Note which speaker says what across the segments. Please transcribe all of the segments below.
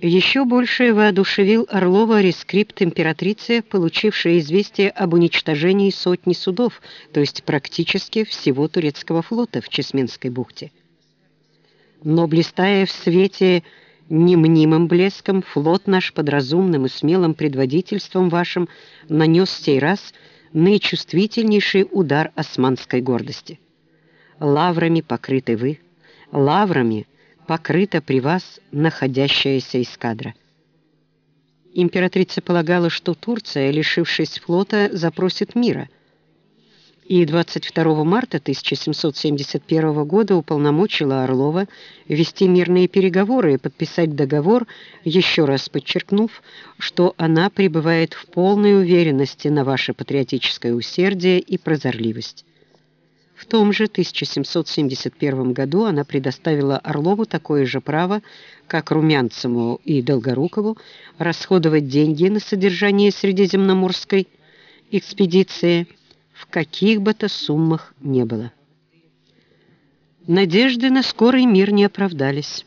Speaker 1: Еще больше воодушевил Орлова рескрипт императрицы, получившей известие об уничтожении сотни судов, то есть практически всего турецкого флота в Чесменской бухте. Но блистая в свете не мнимым блеском, флот наш под разумным и смелым предводительством вашим нанес сей раз наичувствительнейший удар османской гордости. Лаврами покрыты вы, лаврами – покрыта при вас находящаяся эскадра. Императрица полагала, что Турция, лишившись флота, запросит мира. И 22 марта 1771 года уполномочила Орлова вести мирные переговоры и подписать договор, еще раз подчеркнув, что она пребывает в полной уверенности на ваше патриотическое усердие и прозорливость. В том же 1771 году она предоставила Орлову такое же право, как Румянцеву и Долгорукову, расходовать деньги на содержание Средиземноморской экспедиции в каких бы то суммах не было. Надежды на скорый мир не оправдались.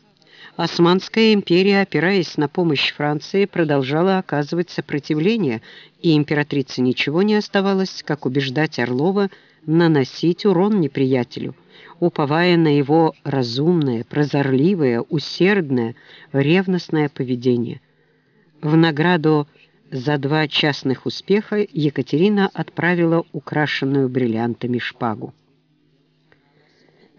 Speaker 1: Османская империя, опираясь на помощь Франции, продолжала оказывать сопротивление, и императрице ничего не оставалось, как убеждать Орлова – наносить урон неприятелю, уповая на его разумное, прозорливое, усердное, ревностное поведение. В награду за два частных успеха Екатерина отправила украшенную бриллиантами шпагу.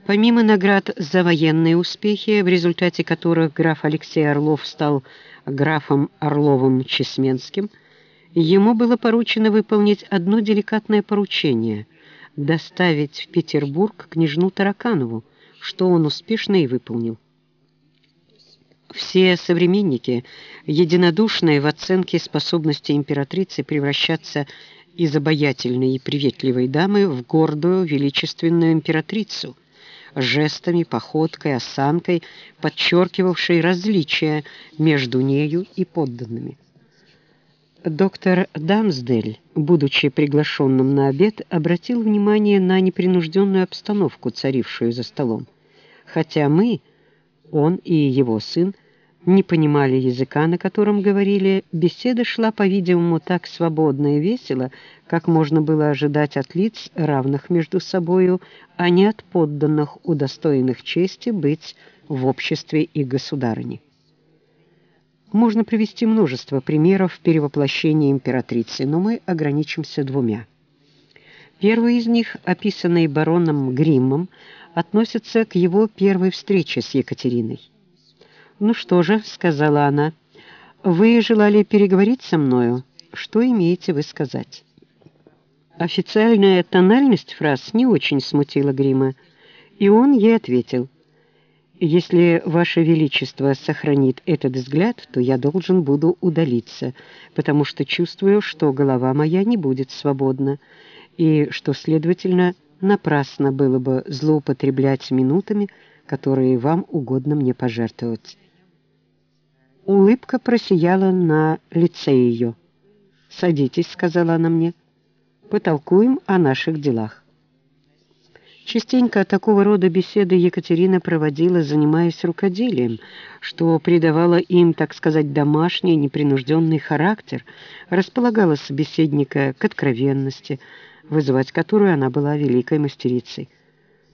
Speaker 1: Помимо наград за военные успехи, в результате которых граф Алексей Орлов стал графом Орловым-Чесменским, ему было поручено выполнить одно деликатное поручение – доставить в Петербург княжну Тараканову, что он успешно и выполнил. Все современники, единодушные в оценке способности императрицы превращаться из обаятельной и приветливой дамы в гордую, величественную императрицу, жестами, походкой, осанкой, подчеркивавшей различия между нею и подданными. Доктор Дамсдель, будучи приглашенным на обед, обратил внимание на непринужденную обстановку, царившую за столом. Хотя мы, он и его сын, не понимали языка, на котором говорили, беседа шла, по-видимому, так свободно и весело, как можно было ожидать от лиц, равных между собою, а не от подданных, удостоенных чести быть в обществе и государыни. Можно привести множество примеров перевоплощения императрицы, но мы ограничимся двумя. Первый из них, описанный бароном Гриммом, относится к его первой встрече с Екатериной. «Ну что же», — сказала она, — «вы желали переговорить со мною? Что имеете вы сказать?» Официальная тональность фраз не очень смутила Грима, и он ей ответил — если Ваше Величество сохранит этот взгляд, то я должен буду удалиться, потому что чувствую, что голова моя не будет свободна, и что, следовательно, напрасно было бы злоупотреблять минутами, которые вам угодно мне пожертвовать. Улыбка просияла на лице ее. «Садитесь», — сказала она мне, — «потолкуем о наших делах». Частенько такого рода беседы Екатерина проводила, занимаясь рукоделием, что придавало им, так сказать, домашний, непринужденный характер, располагала собеседника к откровенности, вызывать которую она была великой мастерицей.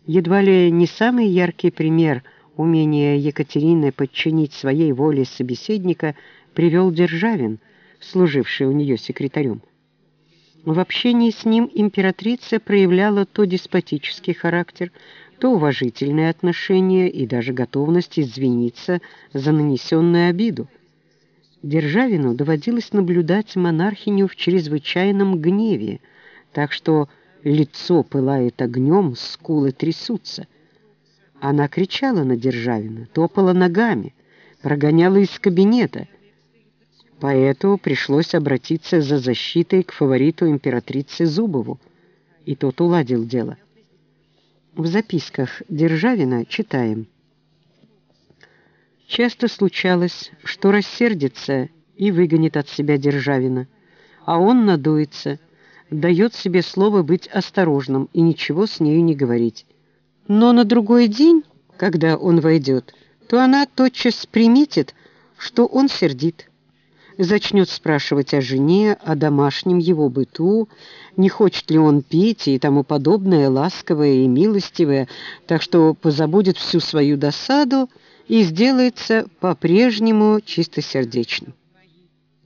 Speaker 1: Едва ли не самый яркий пример умения Екатерины подчинить своей воле собеседника привел Державин, служивший у нее секретарем. В общении с ним императрица проявляла то деспотический характер, то уважительное отношение и даже готовность извиниться за нанесенную обиду. Державину доводилось наблюдать монархиню в чрезвычайном гневе, так что лицо пылает огнем, скулы трясутся. Она кричала на Державина, топала ногами, прогоняла из кабинета — Поэту пришлось обратиться за защитой к фавориту императрицы Зубову, и тот уладил дело. В записках Державина читаем. Часто случалось, что рассердится и выгонит от себя Державина, а он надуется, дает себе слово быть осторожным и ничего с нею не говорить. Но на другой день, когда он войдет, то она тотчас приметит, что он сердит, зачнет спрашивать о жене, о домашнем его быту, не хочет ли он пить и тому подобное, ласковое и милостивое, так что позабудет всю свою досаду и сделается по-прежнему чистосердечным.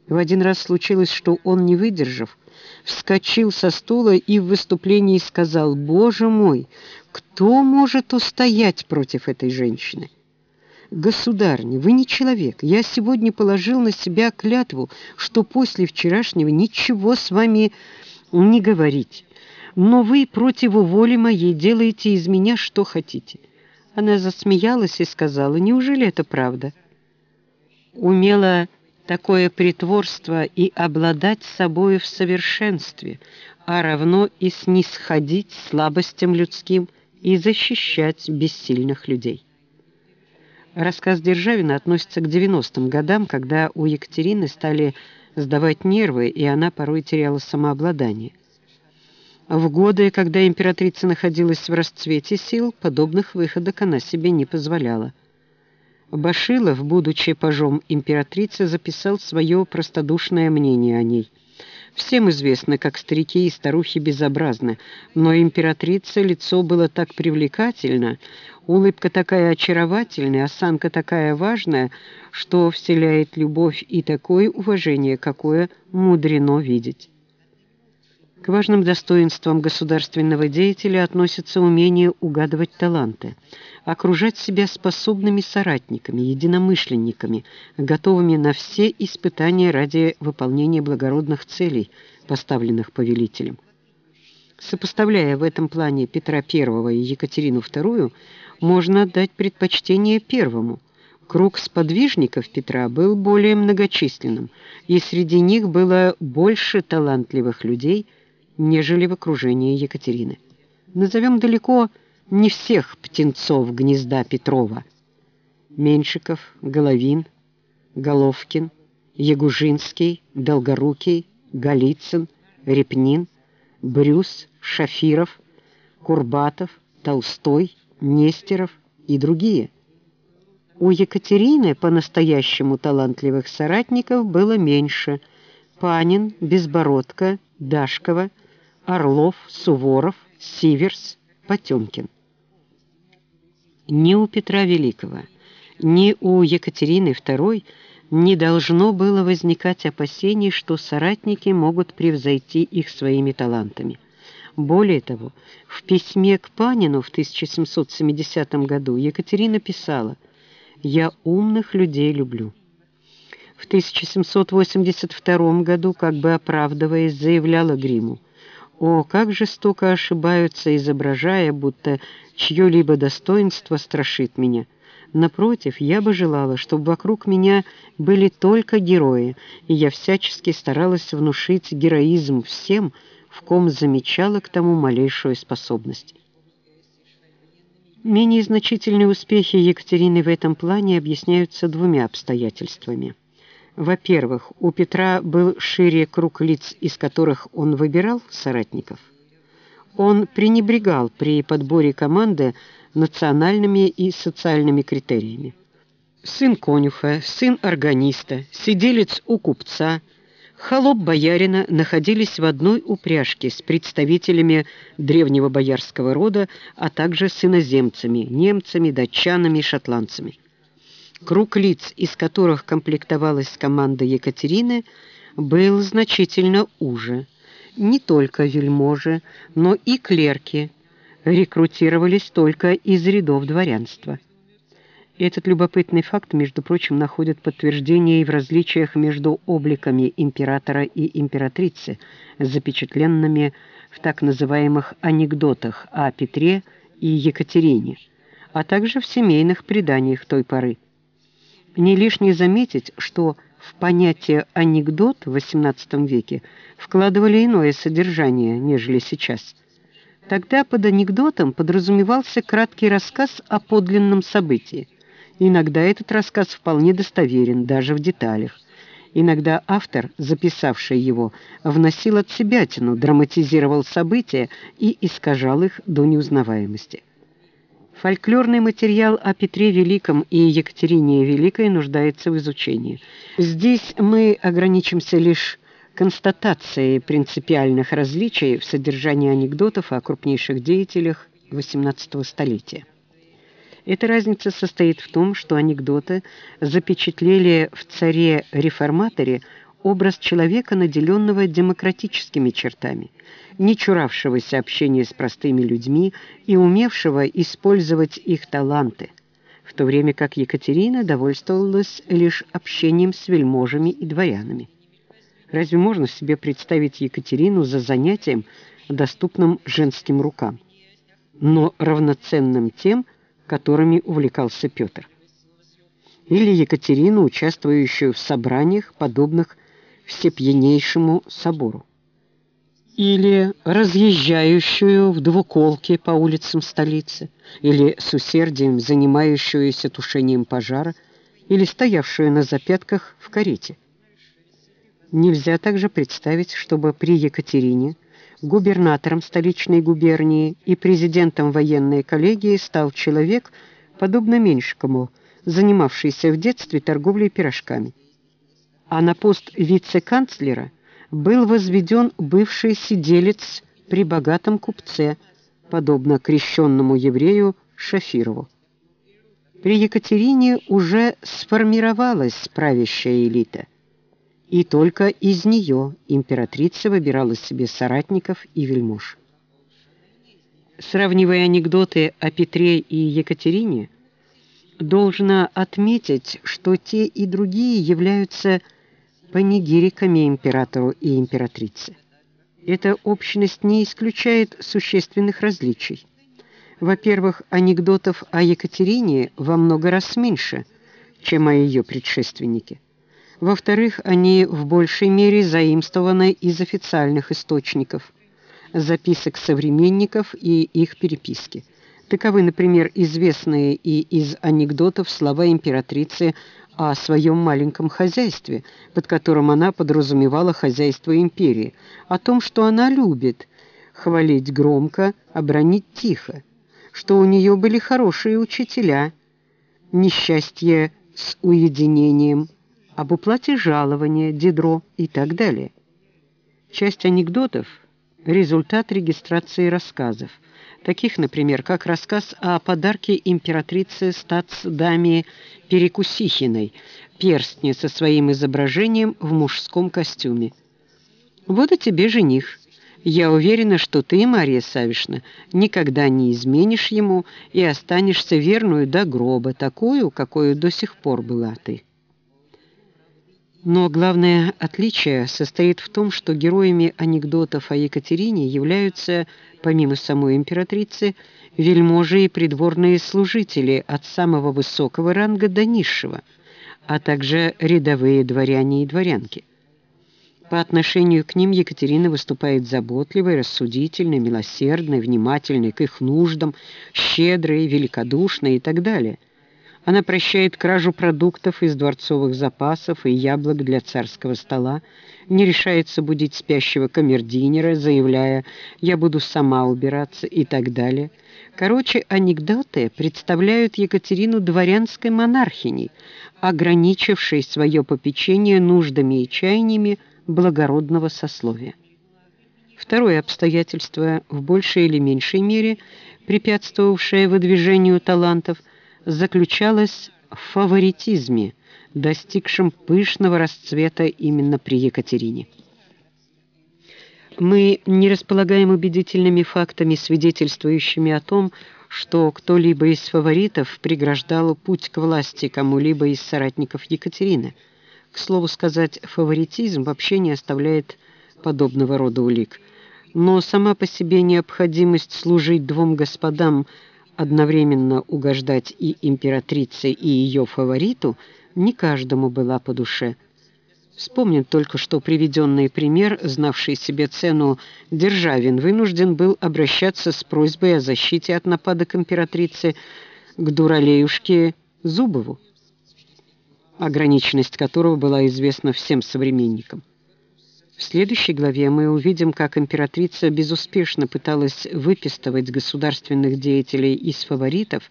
Speaker 1: В один раз случилось, что он, не выдержав, вскочил со стула и в выступлении сказал, «Боже мой, кто может устоять против этой женщины?» «Государня, вы не человек. Я сегодня положил на себя клятву, что после вчерашнего ничего с вами не говорить. Но вы против воли моей делаете из меня что хотите». Она засмеялась и сказала, «Неужели это правда?» Умела такое притворство и обладать собою в совершенстве, а равно и снисходить слабостям людским и защищать бессильных людей. Рассказ Державина относится к 90-м годам, когда у Екатерины стали сдавать нервы, и она порой теряла самообладание. В годы, когда императрица находилась в расцвете сил, подобных выходок она себе не позволяла. Башилов, будучи пажом императрицы, записал свое простодушное мнение о ней. Всем известно, как старики и старухи безобразны, но императрица лицо было так привлекательно, улыбка такая очаровательная, осанка такая важная, что вселяет любовь и такое уважение, какое мудрено видеть. К важным достоинствам государственного деятеля относится умение угадывать таланты, окружать себя способными соратниками, единомышленниками, готовыми на все испытания ради выполнения благородных целей, поставленных повелителем. Сопоставляя в этом плане Петра I и Екатерину II, можно отдать предпочтение первому. Круг сподвижников Петра был более многочисленным, и среди них было больше талантливых людей – нежели в окружении Екатерины. Назовем далеко не всех птенцов гнезда Петрова. Меньшиков, Головин, Головкин, Ягужинский, Долгорукий, Голицын, Репнин, Брюс, Шафиров, Курбатов, Толстой, Нестеров и другие. У Екатерины по-настоящему талантливых соратников было меньше. Панин, Безбородко, Дашкова – Орлов, Суворов, Сиверс, Потемкин. Ни у Петра Великого, ни у Екатерины II не должно было возникать опасений, что соратники могут превзойти их своими талантами. Более того, в письме к Панину в 1770 году Екатерина писала «Я умных людей люблю». В 1782 году, как бы оправдываясь, заявляла Гриму о, как жестоко ошибаются, изображая, будто чье-либо достоинство страшит меня. Напротив, я бы желала, чтобы вокруг меня были только герои, и я всячески старалась внушить героизм всем, в ком замечала к тому малейшую способность. Менее значительные успехи Екатерины в этом плане объясняются двумя обстоятельствами. Во-первых, у Петра был шире круг лиц, из которых он выбирал соратников. Он пренебрегал при подборе команды национальными и социальными критериями. Сын конюха, сын органиста, сиделец у купца, холоп боярина находились в одной упряжке с представителями древнего боярского рода, а также с иноземцами, немцами, датчанами и шотландцами. Круг лиц, из которых комплектовалась команда Екатерины, был значительно уже. Не только вельможи, но и клерки рекрутировались только из рядов дворянства. Этот любопытный факт, между прочим, находит подтверждение и в различиях между обликами императора и императрицы, запечатленными в так называемых анекдотах о Петре и Екатерине, а также в семейных преданиях той поры. Не лишне заметить, что в понятие «анекдот» в XVIII веке вкладывали иное содержание, нежели сейчас. Тогда под анекдотом подразумевался краткий рассказ о подлинном событии. Иногда этот рассказ вполне достоверен, даже в деталях. Иногда автор, записавший его, вносил от себя тяну, драматизировал события и искажал их до неузнаваемости. Фольклорный материал о Петре Великом и Екатерине Великой нуждается в изучении. Здесь мы ограничимся лишь констатацией принципиальных различий в содержании анекдотов о крупнейших деятелях XVIII столетия. Эта разница состоит в том, что анекдоты запечатлели в царе-реформаторе образ человека, наделенного демократическими чертами, не чуравшегося общения с простыми людьми и умевшего использовать их таланты, в то время как Екатерина довольствовалась лишь общением с вельможами и дворянами. Разве можно себе представить Екатерину за занятием, доступным женским рукам, но равноценным тем, которыми увлекался Петр? Или Екатерину, участвующую в собраниях, подобных всепьянейшему собору? Или разъезжающую в двуколке по улицам столицы? Или с усердием занимающуюся тушением пожара? Или стоявшую на запятках в карете? Нельзя также представить, чтобы при Екатерине губернатором столичной губернии и президентом военной коллегии стал человек, подобно Меньшикому, занимавшийся в детстве торговлей пирожками. А на пост вице-канцлера был возведен бывший сиделец при богатом купце, подобно крещенному еврею Шафирову. При Екатерине уже сформировалась правящая элита – и только из нее императрица выбирала себе соратников и вельмож. Сравнивая анекдоты о Петре и Екатерине, должно отметить, что те и другие являются панигириками императору и императрице. Эта общность не исключает существенных различий. Во-первых, анекдотов о Екатерине во много раз меньше, чем о ее предшественнике. Во-вторых, они в большей мере заимствованы из официальных источников, записок современников и их переписки. Таковы, например, известные и из анекдотов слова императрицы о своем маленьком хозяйстве, под которым она подразумевала хозяйство империи, о том, что она любит хвалить громко, обронить тихо, что у нее были хорошие учителя, несчастье с уединением – об уплате жалования, дидро и так далее. Часть анекдотов – результат регистрации рассказов, таких, например, как рассказ о подарке императрицы статс-даме Перекусихиной, перстне со своим изображением в мужском костюме. «Вот и тебе жених. Я уверена, что ты, Мария Савишна, никогда не изменишь ему и останешься верную до гроба, такую, какой до сих пор была ты». Но главное отличие состоит в том, что героями анекдотов о Екатерине являются, помимо самой императрицы, вельможи и придворные служители от самого высокого ранга до низшего, а также рядовые дворяне и дворянки. По отношению к ним Екатерина выступает заботливой, рассудительной, милосердной, внимательной к их нуждам, щедрой, великодушной и так далее – она прощает кражу продуктов из дворцовых запасов и яблок для царского стола, не решается будить спящего камердинера, заявляя «я буду сама убираться» и так далее. Короче, анекдоты представляют Екатерину дворянской монархиней, ограничившей свое попечение нуждами и чаяниями благородного сословия. Второе обстоятельство, в большей или меньшей мере препятствовавшее выдвижению талантов – заключалась в фаворитизме, достигшем пышного расцвета именно при Екатерине. Мы не располагаем убедительными фактами, свидетельствующими о том, что кто-либо из фаворитов преграждал путь к власти кому-либо из соратников Екатерины. К слову сказать, фаворитизм вообще не оставляет подобного рода улик. Но сама по себе необходимость служить двум господам – одновременно угождать и императрице, и ее фавориту, не каждому была по душе. Вспомним только что приведенный пример, знавший себе цену Державин, вынужден был обращаться с просьбой о защите от нападок императрицы к дуралеюшке Зубову, ограниченность которого была известна всем современникам. В следующей главе мы увидим, как императрица безуспешно пыталась выпистывать государственных деятелей из фаворитов.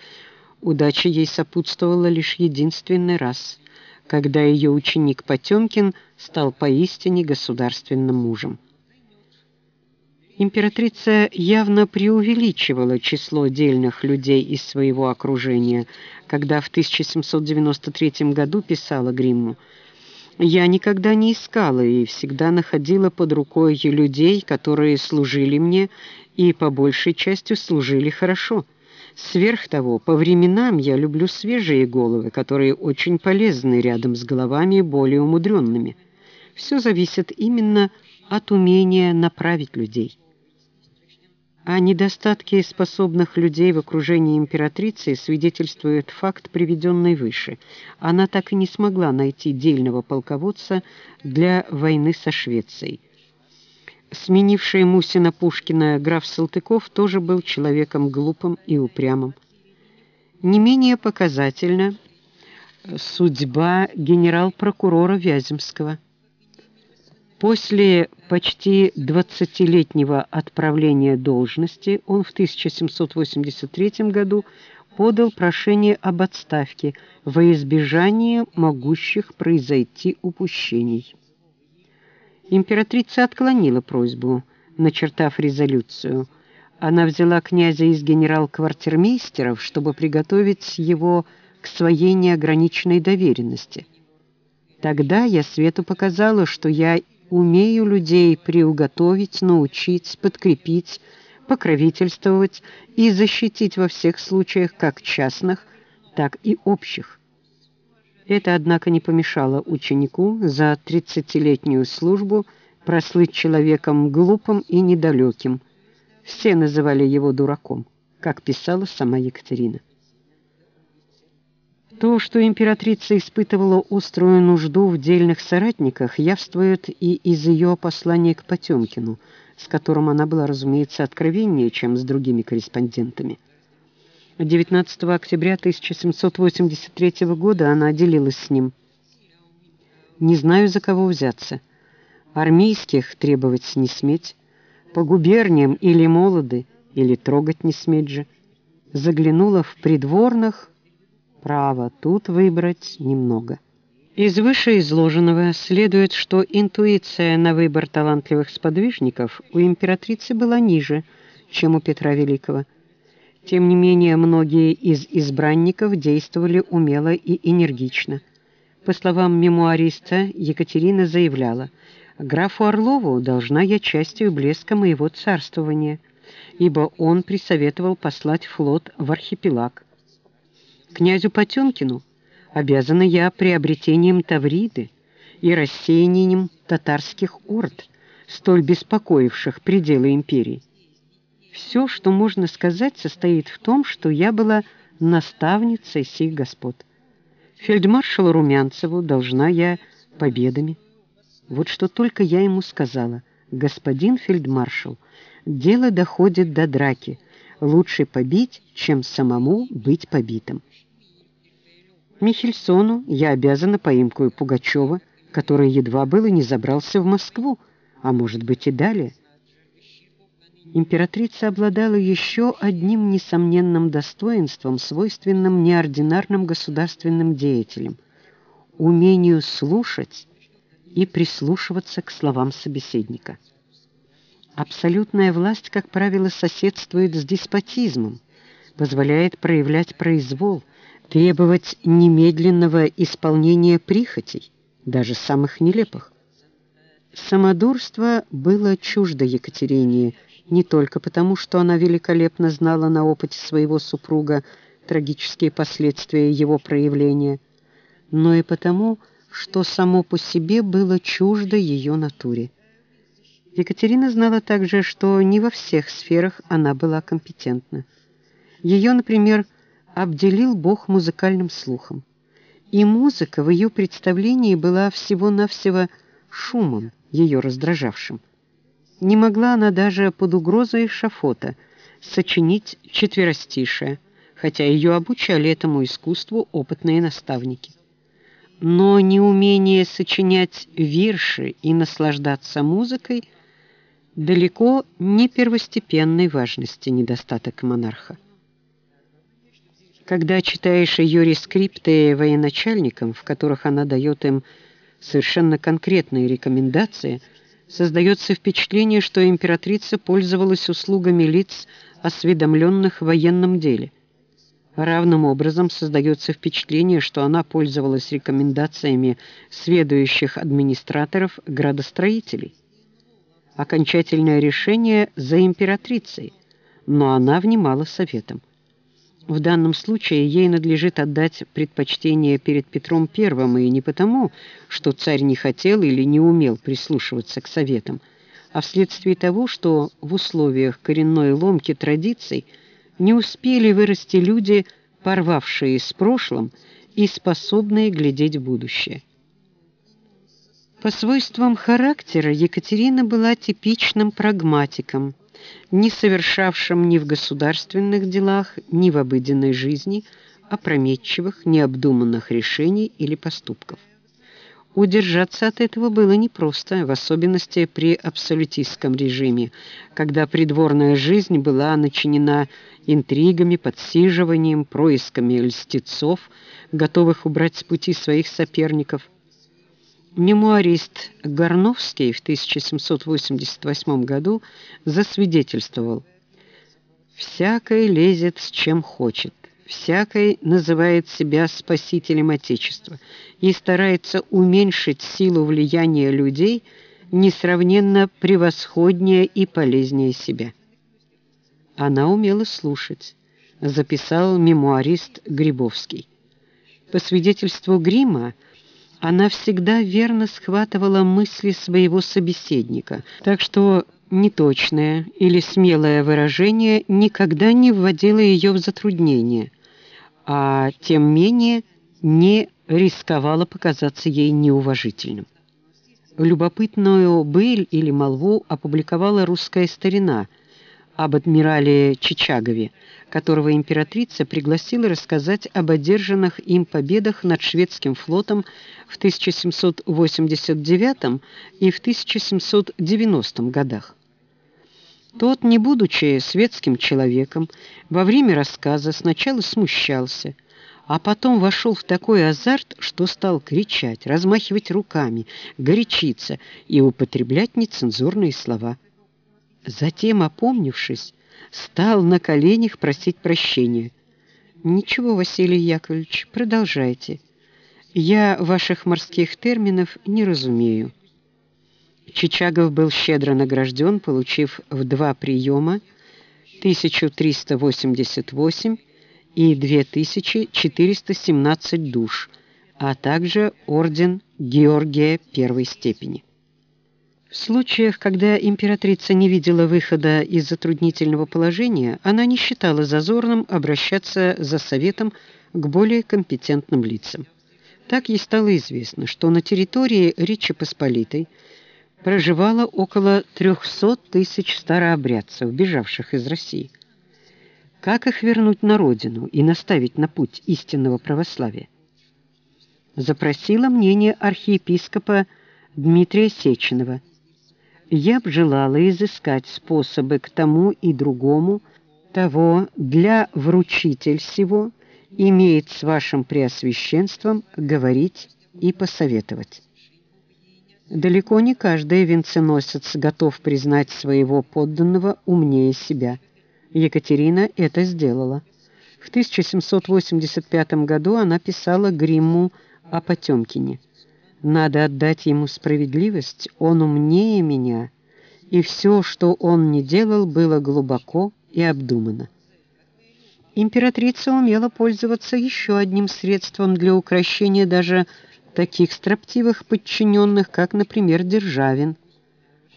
Speaker 1: Удача ей сопутствовала лишь единственный раз, когда ее ученик Потемкин стал поистине государственным мужем. Императрица явно преувеличивала число дельных людей из своего окружения, когда в 1793 году писала Гримму – я никогда не искала и всегда находила под рукой людей, которые служили мне и по большей части служили хорошо. Сверх того, по временам я люблю свежие головы, которые очень полезны рядом с головами более умудренными. Все зависит именно от умения направить людей. О недостатке способных людей в окружении императрицы свидетельствует факт, приведенный выше. Она так и не смогла найти дельного полководца для войны со Швецией. Сменивший Мусина Пушкина граф Салтыков тоже был человеком глупым и упрямым. Не менее показательна судьба генерал-прокурора Вяземского – После почти 20-летнего отправления должности он в 1783 году подал прошение об отставке во избежание могущих произойти упущений. Императрица отклонила просьбу, начертав резолюцию. Она взяла князя из генерал-квартирмейстеров, чтобы приготовить его к своей неограниченной доверенности. Тогда я Свету показала, что я умею людей приуготовить, научить, подкрепить, покровительствовать и защитить во всех случаях, как частных, так и общих. Это, однако, не помешало ученику за тридцатилетнюю службу прослыть человеком глупым и недалеким. Все называли его дураком, как писала сама Екатерина. То, что императрица испытывала острую нужду в дельных соратниках, явствует и из ее послания к Потемкину, с которым она была, разумеется, откровеннее, чем с другими корреспондентами. 19 октября 1783 года она делилась с ним. «Не знаю, за кого взяться. Армейских требовать не сметь, по губерниям или молоды, или трогать не сметь же. Заглянула в придворных, Право, тут выбрать немного. Из вышеизложенного следует, что интуиция на выбор талантливых сподвижников у императрицы была ниже, чем у Петра Великого. Тем не менее, многие из избранников действовали умело и энергично. По словам мемуариста, Екатерина заявляла, «Графу Орлову должна я частью блеска моего царствования, ибо он присоветовал послать флот в архипелаг». Князю Потемкину обязана я приобретением Тавриды и рассеянием татарских орд, столь беспокоивших пределы империи. Все, что можно сказать, состоит в том, что я была наставницей сих господ. Фельдмаршалу Румянцеву должна я победами. Вот что только я ему сказала. Господин фельдмаршал, дело доходит до драки. Лучше побить, чем самому быть побитым. Михельсону я обязана поимкою Пугачева, который едва было не забрался в Москву, а может быть и далее. Императрица обладала еще одним несомненным достоинством, свойственным неординарным государственным деятелям – умению слушать и прислушиваться к словам собеседника. Абсолютная власть, как правило, соседствует с деспотизмом, позволяет проявлять произвол – требовать немедленного исполнения прихотей, даже самых нелепых. Самодурство было чуждо Екатерине не только потому, что она великолепно знала на опыте своего супруга трагические последствия его проявления, но и потому, что само по себе было чуждо ее натуре. Екатерина знала также, что не во всех сферах она была компетентна. Ее, например, обделил Бог музыкальным слухом. И музыка в ее представлении была всего-навсего шумом, ее раздражавшим. Не могла она даже под угрозой шафота сочинить четверостишее, хотя ее обучали этому искусству опытные наставники. но неумение сочинять вирши и наслаждаться музыкой далеко не первостепенной важности недостаток монарха. Когда читаешь ее рескрипты военачальникам, в которых она дает им совершенно конкретные рекомендации, создается впечатление, что императрица пользовалась услугами лиц, осведомленных в военном деле – Равным образом создается впечатление, что она пользовалась рекомендациями сведущих администраторов градостроителей. Окончательное решение за императрицей, но она внимала советам. В данном случае ей надлежит отдать предпочтение перед Петром I, и не потому, что царь не хотел или не умел прислушиваться к советам, а вследствие того, что в условиях коренной ломки традиций – не успели вырасти люди, порвавшие с прошлым и способные глядеть в будущее. По свойствам характера Екатерина была типичным прагматиком, не совершавшим ни в государственных делах, ни в обыденной жизни опрометчивых, необдуманных решений или поступков. Удержаться от этого было непросто, в особенности при абсолютистском режиме, когда придворная жизнь была начинена интригами, подсиживанием, происками льстецов, готовых убрать с пути своих соперников. Мемуарист Горновский в 1788 году засвидетельствовал «Всякое лезет с чем хочет, всякой называет себя спасителем Отечества и старается уменьшить силу влияния людей несравненно превосходнее и полезнее себя. Она умела слушать, записал мемуарист Грибовский. По свидетельству Грима, она всегда верно схватывала мысли своего собеседника, так что неточное или смелое выражение никогда не вводило ее в затруднение, а тем менее не рисковало показаться ей неуважительным. Любопытную быль или молву опубликовала «Русская старина», об адмирале Чичагове, которого императрица пригласила рассказать об одержанных им победах над шведским флотом в 1789 и в 1790 годах. Тот, не будучи светским человеком, во время рассказа сначала смущался, а потом вошел в такой азарт, что стал кричать, размахивать руками, горячиться и употреблять нецензурные слова. Затем, опомнившись, стал на коленях просить прощения. «Ничего, Василий Яковлевич, продолжайте. Я ваших морских терминов не разумею». Чичагов был щедро награжден, получив в два приема 1388 и 2417 душ, а также орден Георгия первой степени. В случаях, когда императрица не видела выхода из затруднительного положения, она не считала зазорным обращаться за советом к более компетентным лицам. Так ей стало известно, что на территории Речи Посполитой проживало около 300 тысяч старообрядцев, бежавших из России. Как их вернуть на родину и наставить на путь истинного православия? Запросила мнение архиепископа Дмитрия Сеченова – я б желала изыскать способы к тому и другому, того для вручитель всего имеет с вашим преосвященством говорить и посоветовать. Далеко не каждый венценосец готов признать своего подданного умнее себя. Екатерина это сделала. В 1785 году она писала Гримму о Потемкине – надо отдать ему справедливость, он умнее меня, и все, что он не делал, было глубоко и обдумано. Императрица умела пользоваться еще одним средством для укрощения даже таких строптивых подчиненных, как, например, Державин,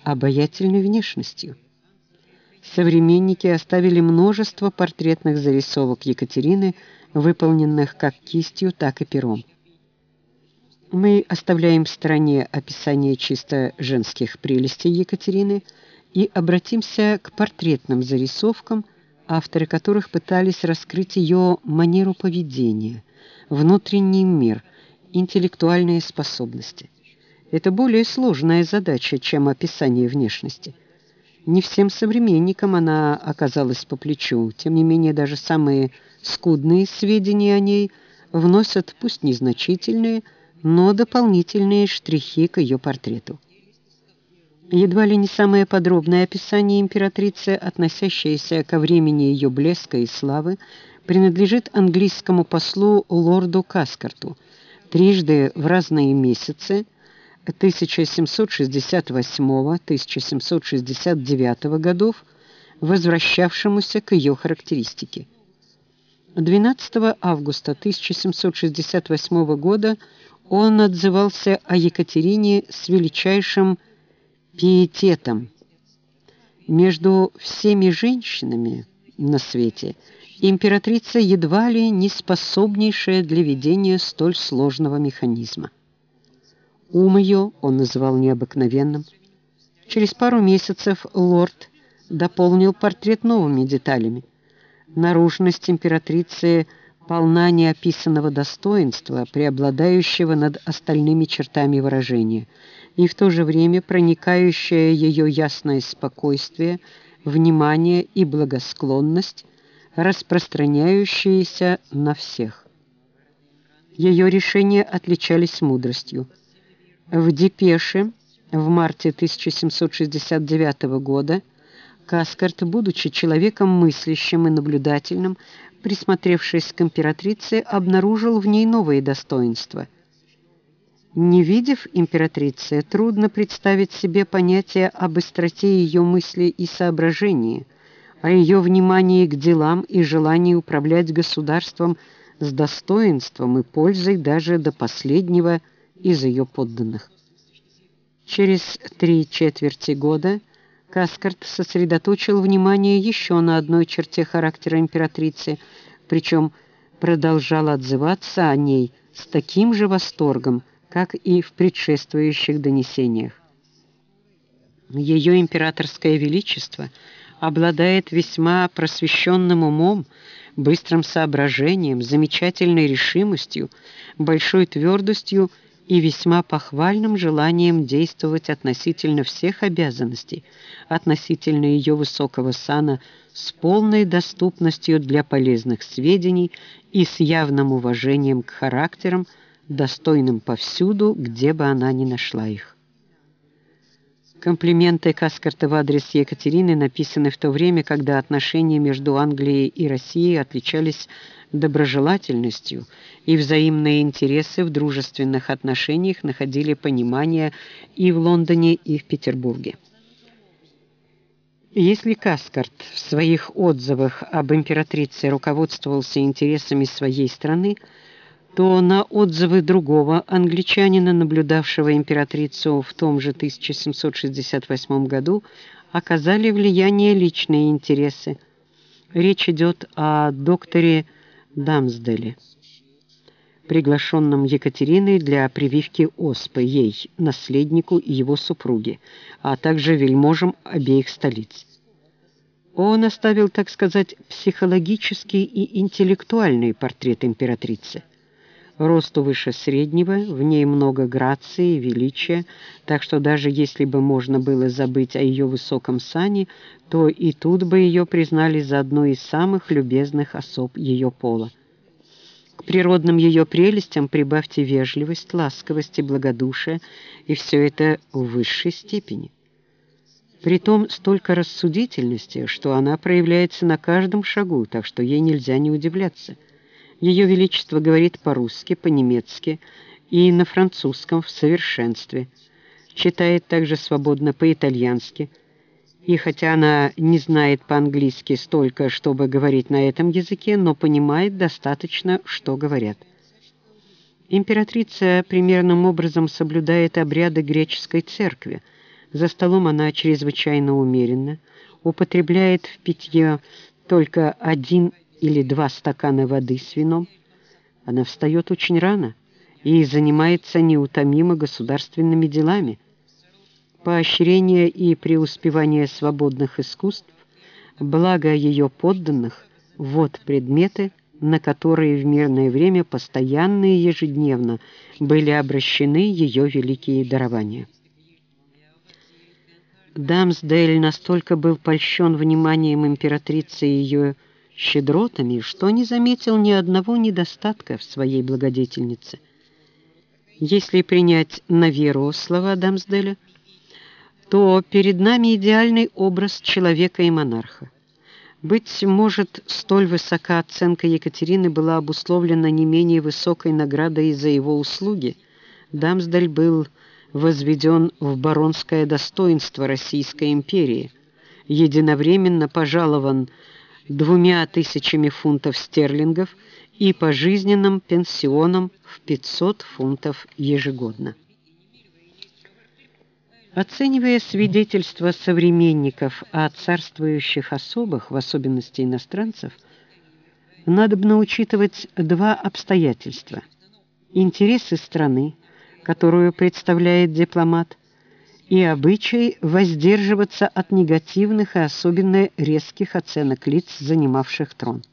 Speaker 1: обаятельной внешностью. Современники оставили множество портретных зарисовок Екатерины, выполненных как кистью, так и пером. Мы оставляем в стороне описание чисто женских прелестей Екатерины и обратимся к портретным зарисовкам, авторы которых пытались раскрыть ее манеру поведения, внутренний мир интеллектуальные способности. Это более сложная задача, чем описание внешности. Не всем современникам она оказалась по плечу, тем не менее даже самые скудные сведения о ней вносят, пусть незначительные, но дополнительные штрихи к ее портрету. Едва ли не самое подробное описание императрицы, относящееся ко времени ее блеска и славы, принадлежит английскому послу лорду Каскарту, трижды в разные месяцы 1768-1769 годов, возвращавшемуся к ее характеристике. 12 августа 1768 года он отзывался о Екатерине с величайшим пиететом. Между всеми женщинами на свете императрица едва ли не способнейшая для ведения столь сложного механизма. Ум ее он называл необыкновенным. Через пару месяцев лорд дополнил портрет новыми деталями. Наружность императрицы полна неописанного достоинства, преобладающего над остальными чертами выражения, и в то же время проникающее ее ясное спокойствие, внимание и благосклонность, распространяющиеся на всех. Ее решения отличались мудростью. В депеше в марте 1769 года Каскарт, будучи человеком мыслящим и наблюдательным, присмотревшись к императрице, обнаружил в ней новые достоинства. Не видев императрицы, трудно представить себе понятие о быстроте ее мысли и соображения, о ее внимании к делам и желании управлять государством с достоинством и пользой даже до последнего из ее подданных. Через три четверти года Каскарт сосредоточил внимание еще на одной черте характера императрицы, причем продолжал отзываться о ней с таким же восторгом, как и в предшествующих донесениях. Ее императорское величество обладает весьма просвещенным умом, быстрым соображением, замечательной решимостью, большой твердостью и весьма похвальным желанием действовать относительно всех обязанностей, относительно ее высокого сана с полной доступностью для полезных сведений и с явным уважением к характерам, достойным повсюду, где бы она ни нашла их. Комплименты Каскарта в адрес Екатерины написаны в то время, когда отношения между Англией и Россией отличались доброжелательностью, и взаимные интересы в дружественных отношениях находили понимание и в Лондоне, и в Петербурге. Если Каскарт в своих отзывах об императрице руководствовался интересами своей страны, то на отзывы другого англичанина, наблюдавшего императрицу в том же 1768 году, оказали влияние личные интересы. Речь идет о докторе Дамсделе, приглашенном Екатериной для прививки оспы ей, наследнику и его супруге, а также вельможам обеих столиц. Он оставил, так сказать, психологический и интеллектуальный портрет императрицы. Росту выше среднего, в ней много грации и величия, так что даже если бы можно было забыть о ее высоком сане, то и тут бы ее признали за одну из самых любезных особ ее пола. К природным ее прелестям прибавьте вежливость, ласковость и благодушие, и все это в высшей степени. Притом столько рассудительности, что она проявляется на каждом шагу, так что ей нельзя не удивляться – ее Величество говорит по-русски, по-немецки и на французском в совершенстве. Читает также свободно по-итальянски. И хотя она не знает по-английски столько, чтобы говорить на этом языке, но понимает достаточно, что говорят. Императрица примерным образом соблюдает обряды греческой церкви. За столом она чрезвычайно умеренна, употребляет в питье только один или два стакана воды с вином, она встает очень рано и занимается неутомимо государственными делами. Поощрение и преуспевание свободных искусств, благо ее подданных – вот предметы, на которые в мирное время постоянно и ежедневно были обращены ее великие дарования. Дамсдель настолько был польщен вниманием императрицы и ее щедротами, что не заметил ни одного недостатка в своей благодетельнице. Если принять на веру слова Дамсделя, то перед нами идеальный образ человека и монарха. Быть может, столь высока оценка Екатерины была обусловлена не менее высокой наградой за его услуги. Дамсдаль был возведен в баронское достоинство Российской империи, единовременно пожалован двумя тысячами фунтов стерлингов и пожизненным пенсионом в 500 фунтов ежегодно. Оценивая свидетельства современников о царствующих особых, в особенности иностранцев, надо бы учитывать два обстоятельства. Интересы страны, которую представляет дипломат, и обычай воздерживаться от негативных и особенно резких оценок лиц, занимавших трон.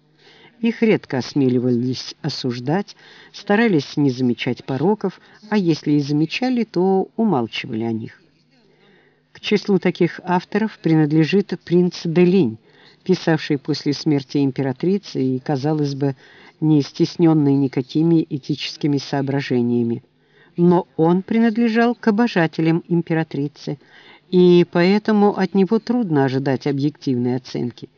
Speaker 1: Их редко осмеливались осуждать, старались не замечать пороков, а если и замечали, то умалчивали о них. К числу таких авторов принадлежит принц Делинь, писавший после смерти императрицы и, казалось бы, не стесненный никакими этическими соображениями. Но он принадлежал к обожателям императрицы, и поэтому от него трудно ожидать объективной оценки.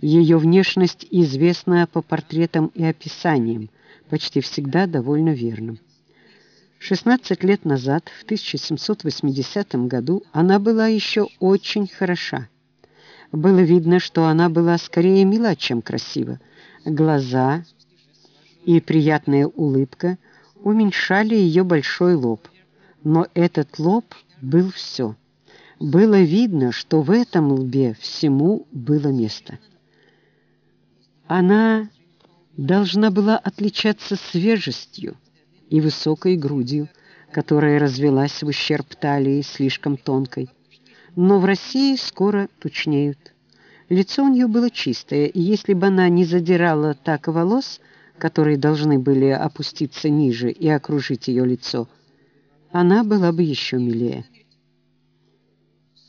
Speaker 1: Ее внешность известна по портретам и описаниям, почти всегда довольно верным. 16 лет назад, в 1780 году, она была еще очень хороша. Было видно, что она была скорее мила, чем красива. Глаза и приятная улыбка уменьшали ее большой лоб. Но этот лоб был все. Было видно, что в этом лбе всему было место. Она должна была отличаться свежестью, и высокой грудью, которая развелась в ущерб талии слишком тонкой. Но в России скоро тучнеют. Лицо у нее было чистое, и если бы она не задирала так волос, которые должны были опуститься ниже и окружить ее лицо, она была бы еще милее.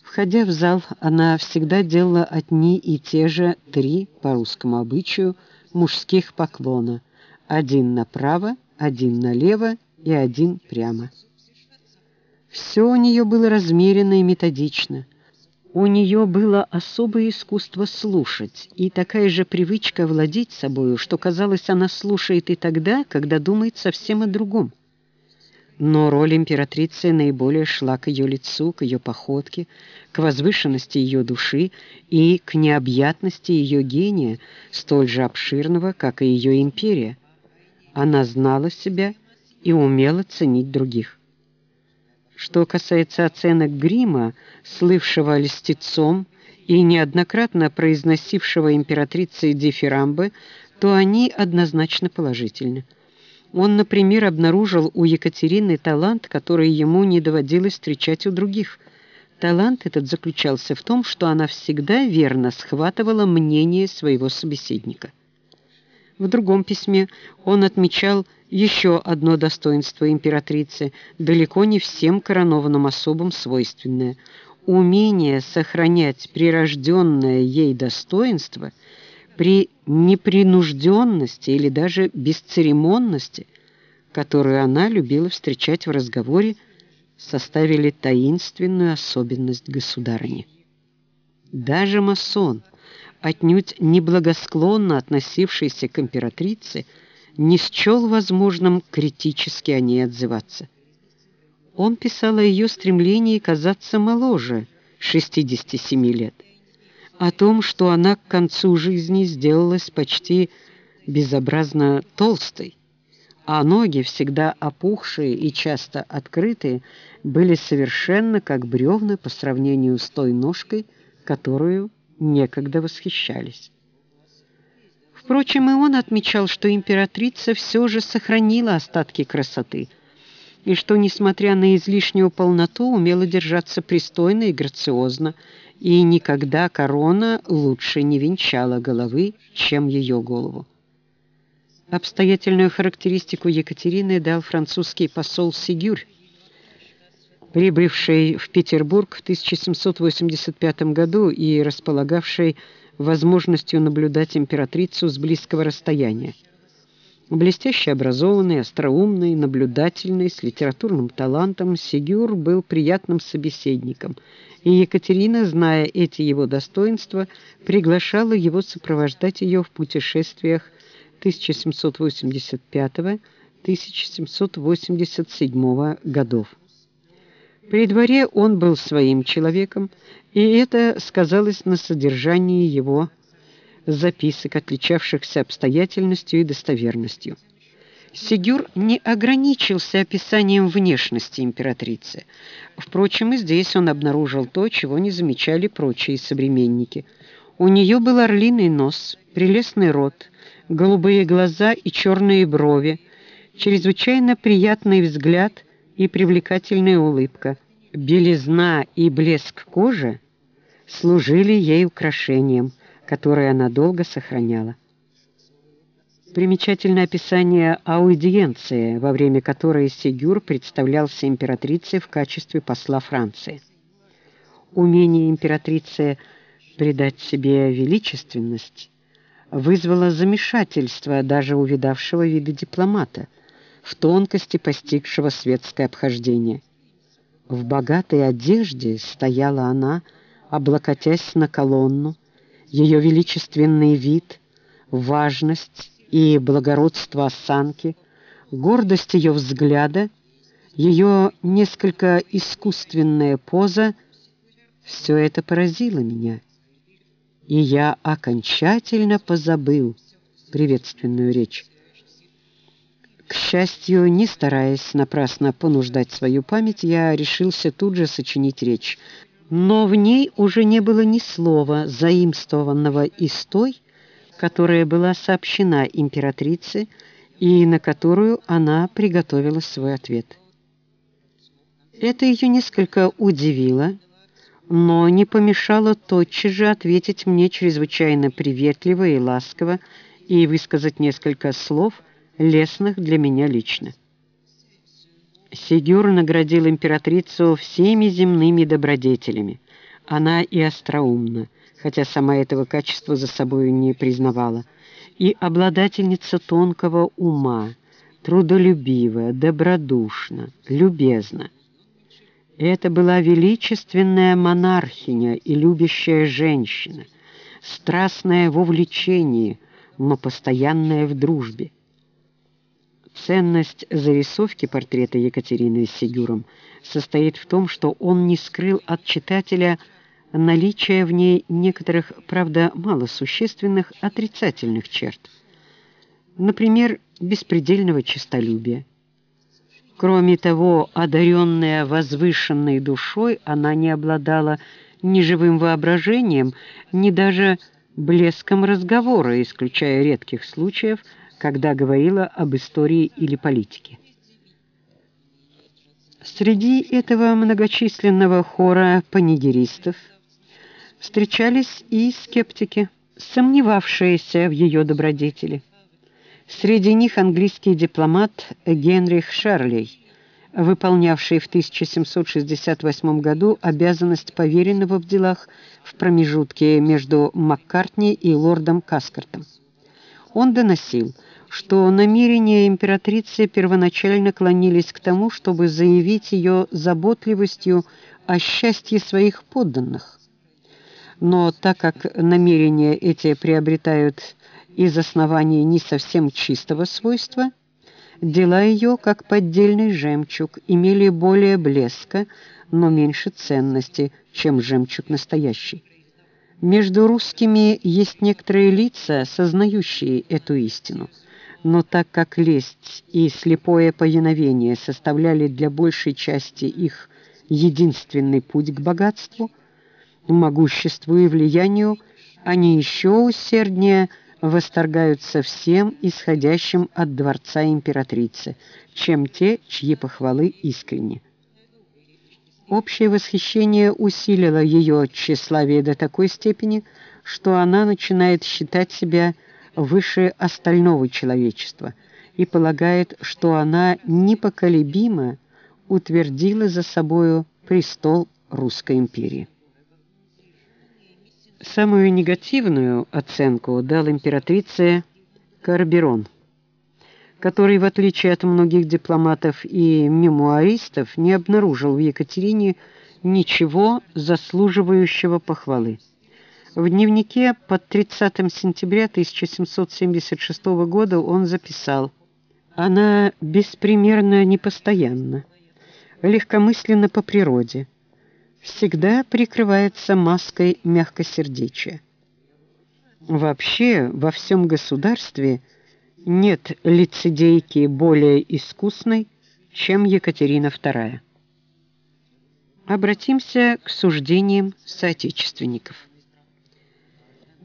Speaker 1: Входя в зал, она всегда делала одни и те же три, по русскому обычаю, мужских поклона. Один направо, один налево и один прямо. Все у нее было размеренно и методично. У нее было особое искусство слушать и такая же привычка владеть собою, что, казалось, она слушает и тогда, когда думает совсем о другом. Но роль императрицы наиболее шла к ее лицу, к ее походке, к возвышенности ее души и к необъятности ее гения, столь же обширного, как и ее империя. Она знала себя и умела ценить других. Что касается оценок грима, слывшего льстецом и неоднократно произносившего императрице дифирамбы, то они однозначно положительны. Он, например, обнаружил у Екатерины талант, который ему не доводилось встречать у других. Талант этот заключался в том, что она всегда верно схватывала мнение своего собеседника. В другом письме он отмечал еще одно достоинство императрицы, далеко не всем коронованным особам свойственное – умение сохранять прирожденное ей достоинство при непринужденности или даже бесцеремонности, которую она любила встречать в разговоре, составили таинственную особенность государыни. Даже масон – отнюдь неблагосклонно относившийся к императрице, не счел возможным критически о ней отзываться. Он писал о ее стремлении казаться моложе 67 лет, о том, что она к концу жизни сделалась почти безобразно толстой, а ноги, всегда опухшие и часто открытые, были совершенно как бревна по сравнению с той ножкой, которую некогда восхищались. Впрочем, и он отмечал, что императрица все же сохранила остатки красоты, и что, несмотря на излишнюю полноту, умела держаться пристойно и грациозно, и никогда корона лучше не венчала головы, чем ее голову. Обстоятельную характеристику Екатерины дал французский посол Сигюрь, прибывший в Петербург в 1785 году и располагавший возможностью наблюдать императрицу с близкого расстояния. Блестяще образованный, остроумный, наблюдательный, с литературным талантом, Сигюр был приятным собеседником, и Екатерина, зная эти его достоинства, приглашала его сопровождать ее в путешествиях 1785-1787 годов. При дворе он был своим человеком, и это сказалось на содержании его записок, отличавшихся обстоятельностью и достоверностью. Сигюр не ограничился описанием внешности императрицы. Впрочем, и здесь он обнаружил то, чего не замечали прочие современники. У нее был орлиный нос, прелестный рот, голубые глаза и черные брови, чрезвычайно приятный взгляд и привлекательная улыбка. Белизна и блеск кожи служили ей украшением – которые она долго сохраняла. Примечательное описание аудиенции, во время которой Сигюр представлялся императрице в качестве посла Франции. Умение императрицы придать себе величественность вызвало замешательство даже увидавшего вида дипломата, в тонкости постигшего светское обхождение. В богатой одежде стояла она, облокотясь на колонну, ее величественный вид, важность и благородство осанки, гордость ее взгляда, ее несколько искусственная поза — все это поразило меня. И я окончательно позабыл приветственную речь. К счастью, не стараясь напрасно понуждать свою память, я решился тут же сочинить речь — но в ней уже не было ни слова, заимствованного из той, которая была сообщена императрице и на которую она приготовила свой ответ. Это ее несколько удивило, но не помешало тотчас же ответить мне чрезвычайно приветливо и ласково и высказать несколько слов, лестных для меня лично. Сигюр наградил императрицу всеми земными добродетелями. Она и остроумна, хотя сама этого качества за собой не признавала, и обладательница тонкого ума, трудолюбивая, добродушна, любезна. Это была величественная монархиня и любящая женщина, страстная в увлечении, но постоянная в дружбе. Ценность зарисовки портрета Екатерины с Сигюром состоит в том, что он не скрыл от читателя наличие в ней некоторых, правда, малосущественных отрицательных черт. Например, беспредельного честолюбия. Кроме того, одаренная возвышенной душой, она не обладала ни живым воображением, ни даже блеском разговора, исключая редких случаев – когда говорила об истории или политике. Среди этого многочисленного хора панигеристов встречались и скептики, сомневавшиеся в ее добродетели. Среди них английский дипломат Генрих Шарлей, выполнявший в 1768 году обязанность поверенного в делах в промежутке между Маккартни и лордом Каскартом. Он доносил, что намерения императрицы первоначально клонились к тому, чтобы заявить ее заботливостью о счастье своих подданных. Но так как намерения эти приобретают из основания не совсем чистого свойства, дела ее, как поддельный жемчуг, имели более блеска, но меньше ценности, чем жемчуг настоящий. Между русскими есть некоторые лица, сознающие эту истину – но так как лесть и слепое повиновение составляли для большей части их единственный путь к богатству, могуществу и влиянию, они еще усерднее восторгаются всем исходящим от дворца императрицы, чем те, чьи похвалы искренни. Общее восхищение усилило ее тщеславие до такой степени, что она начинает считать себя выше остального человечества и полагает, что она непоколебимо утвердила за собою престол Русской империи. Самую негативную оценку дал императрице Карберон, который, в отличие от многих дипломатов и мемуаристов, не обнаружил в Екатерине ничего заслуживающего похвалы. В дневнике под 30 сентября 1776 года он записал «Она беспримерно непостоянна, легкомысленно по природе, всегда прикрывается маской мягкосердечия. Вообще во всем государстве нет лицедейки более искусной, чем Екатерина II. Обратимся к суждениям соотечественников.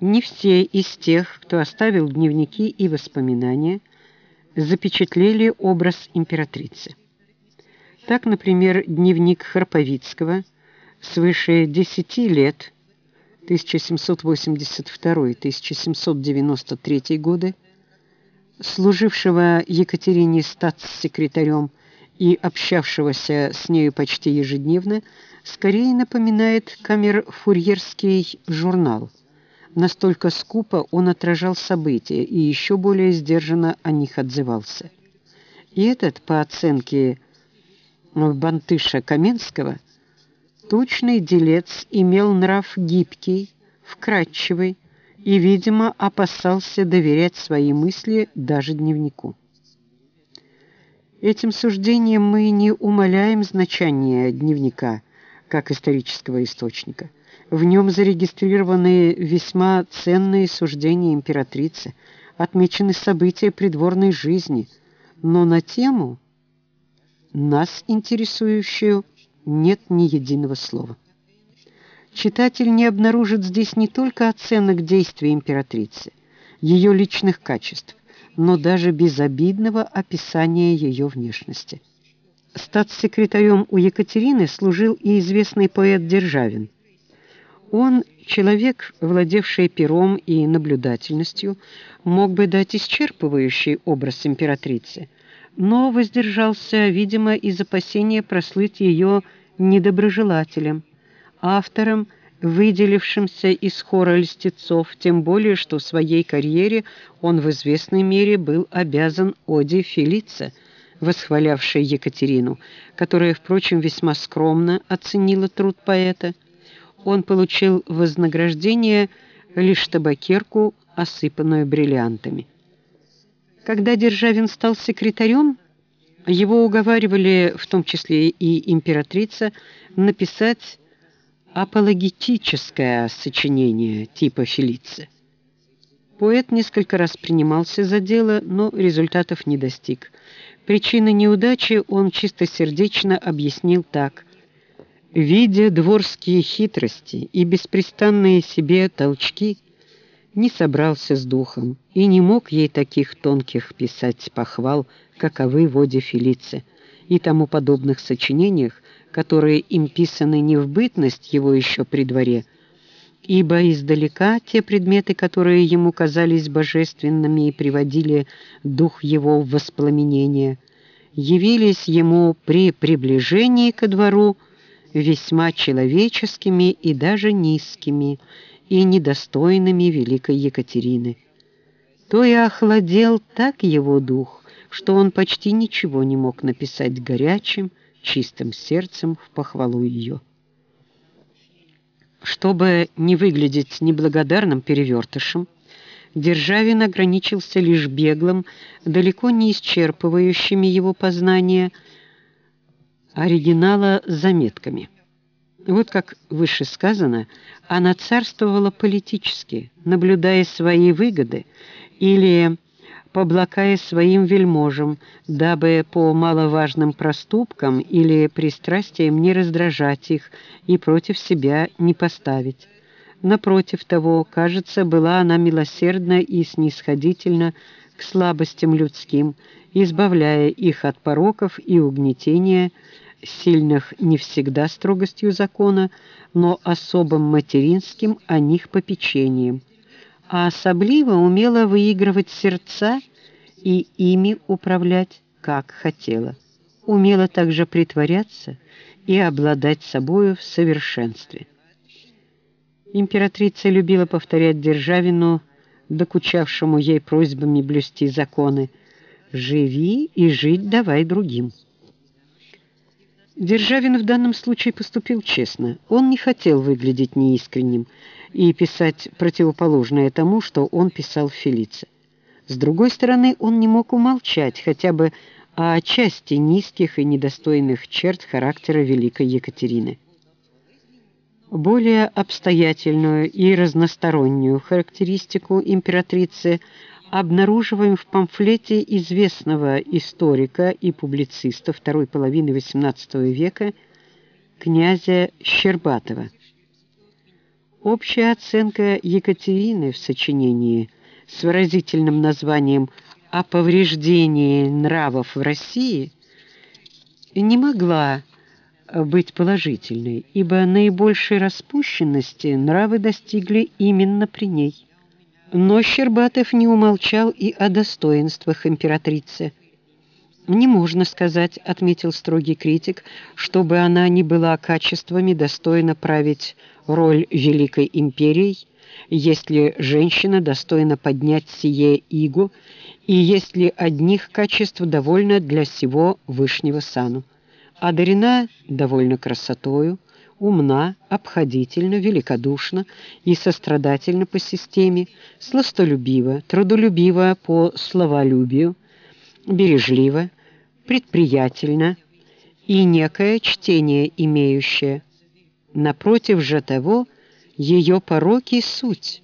Speaker 1: Не все из тех, кто оставил дневники и воспоминания, запечатлели образ императрицы. Так, например, дневник Харповицкого свыше 10 лет 1782-1793 годы, служившего Екатерине статс-секретарем и общавшегося с нею почти ежедневно, скорее напоминает камер-фурьерский журнал. Настолько скупо он отражал события и еще более сдержанно о них отзывался. И этот, по оценке Бантыша Каменского, тучный делец имел нрав гибкий, вкрадчивый и, видимо, опасался доверять свои мысли даже дневнику. Этим суждением мы не умаляем значение дневника как исторического источника. В нем зарегистрированы весьма ценные суждения императрицы, отмечены события придворной жизни, но на тему, нас интересующую, нет ни единого слова. Читатель не обнаружит здесь не только оценок действий императрицы, ее личных качеств, но даже безобидного описания ее внешности. Статс-секретарем у Екатерины служил и известный поэт Державин. Он, человек, владевший пером и наблюдательностью, мог бы дать исчерпывающий образ императрицы, но воздержался, видимо, из опасения прослыть ее недоброжелателем, автором выделившимся из хора льстецов, тем более, что в своей карьере он в известной мере был обязан Оде Фелице, восхвалявшей Екатерину, которая, впрочем, весьма скромно оценила труд поэта. Он получил вознаграждение лишь табакерку, осыпанную бриллиантами. Когда Державин стал секретарем, его уговаривали, в том числе и императрица, написать апологетическое сочинение типа Фелицы. Поэт несколько раз принимался за дело, но результатов не достиг. Причины неудачи он чистосердечно объяснил так. Видя дворские хитрости и беспрестанные себе толчки, не собрался с духом и не мог ей таких тонких писать похвал, каковы в оде Фелице и тому подобных сочинениях, которые им писаны не в бытность его еще при дворе, ибо издалека те предметы, которые ему казались божественными и приводили дух его в воспламенение, явились ему при приближении ко двору весьма человеческими и даже низкими и недостойными великой Екатерины. То и охладел так его дух, что он почти ничего не мог написать горячим, чистым сердцем в похвалу ее. Чтобы не выглядеть неблагодарным перевертышем, Державин ограничился лишь беглым, далеко не исчерпывающими его познания оригинала заметками. Вот как выше сказано, она царствовала политически, наблюдая свои выгоды или поблакая своим вельможам, дабы по маловажным проступкам или пристрастиям не раздражать их и против себя не поставить. Напротив того, кажется, была она милосердна и снисходительна к слабостям людским, избавляя их от пороков и угнетения, сильных не всегда строгостью закона, но особым материнским о них попечением а особливо умела выигрывать сердца и ими управлять, как хотела. Умела также притворяться и обладать собою в совершенстве. Императрица любила повторять Державину, докучавшему ей просьбами блюсти законы, «Живи и жить давай другим». Державин в данном случае поступил честно. Он не хотел выглядеть неискренним и писать противоположное тому, что он писал в Фелице. С другой стороны, он не мог умолчать хотя бы о части низких и недостойных черт характера Великой Екатерины. Более обстоятельную и разностороннюю характеристику императрицы обнаруживаем в памфлете известного историка и публициста второй половины XVIII века князя Щербатова. Общая оценка Екатерины в сочинении с выразительным названием «О повреждении нравов в России» не могла быть положительной, ибо наибольшей распущенности нравы достигли именно при ней. Но Щербатов не умолчал и о достоинствах императрицы. «Не можно сказать», — отметил строгий критик, «чтобы она не была качествами достойна править роль Великой империей, если женщина достойна поднять сие иго, и если одних качеств довольно для всего вышнего сану одарена довольно красотою, умна, обходительна, великодушна и сострадательна по системе, сластолюбива, трудолюбива по словолюбию, бережлива, предприятельна и некое чтение имеющее. Напротив же того, ее пороки суть,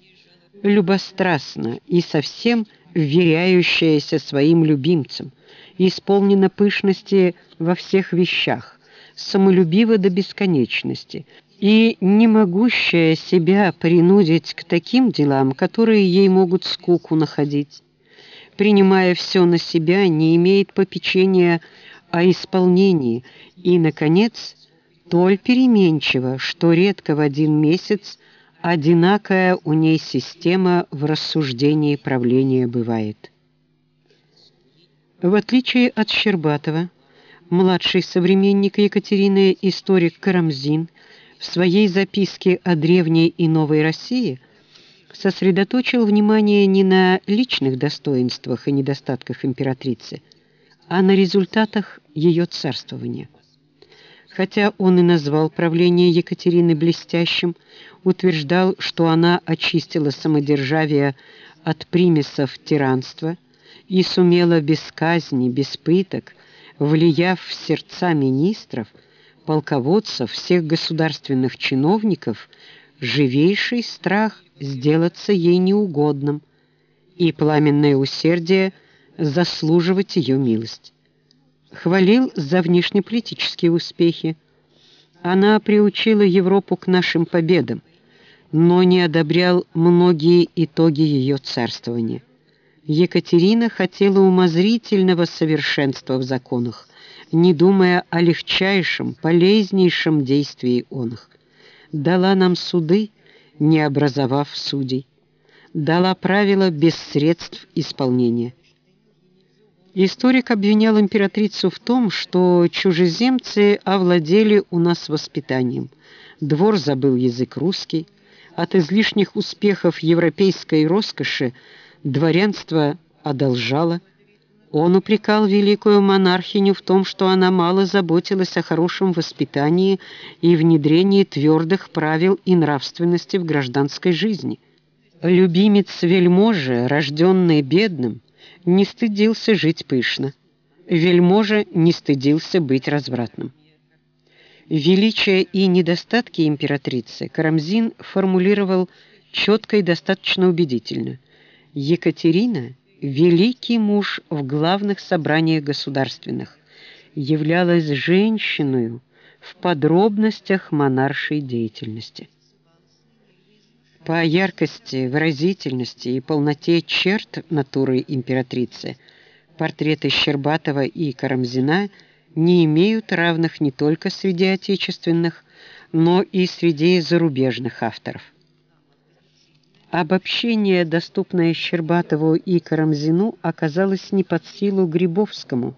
Speaker 1: любострастна и совсем вверяющаяся своим любимцам – исполнена пышности во всех вещах, самолюбива до бесконечности и не могущая себя принудить к таким делам, которые ей могут скуку находить. Принимая все на себя, не имеет попечения о исполнении и, наконец, толь переменчива, что редко в один месяц одинакая у ней система в рассуждении правления бывает. В отличие от Щербатова, младший современник Екатерины, историк Карамзин, в своей записке о древней и новой России сосредоточил внимание не на личных достоинствах и недостатках императрицы, а на результатах ее царствования. Хотя он и назвал правление Екатерины блестящим, утверждал, что она очистила самодержавие от примесов тиранства – и сумела без казни, без пыток, влияв в сердца министров, полководцев, всех государственных чиновников, живейший страх сделаться ей неугодным и пламенное усердие заслуживать ее милость. Хвалил за внешнеполитические успехи. Она приучила Европу к нашим победам, но не одобрял многие итоги ее царствования. Екатерина хотела умозрительного совершенства в законах, не думая о легчайшем, полезнейшем действии он их. Дала нам суды, не образовав судей. Дала правила без средств исполнения. Историк обвинял императрицу в том, что чужеземцы овладели у нас воспитанием. Двор забыл язык русский. От излишних успехов европейской роскоши дворянство одолжало. Он упрекал великую монархиню в том, что она мало заботилась о хорошем воспитании и внедрении твердых правил и нравственности в гражданской жизни. Любимец вельможи, рожденный бедным, не стыдился жить пышно. Вельможа не стыдился быть развратным. Величие и недостатки императрицы Карамзин формулировал четко и достаточно убедительно. Екатерина, великий муж в главных собраниях государственных, являлась женщиной в подробностях монаршей деятельности. По яркости, выразительности и полноте черт натуры императрицы портреты Щербатова и Карамзина не имеют равных не только среди отечественных, но и среди зарубежных авторов. Обобщение, доступное Щербатову и Карамзину, оказалось не под силу Грибовскому.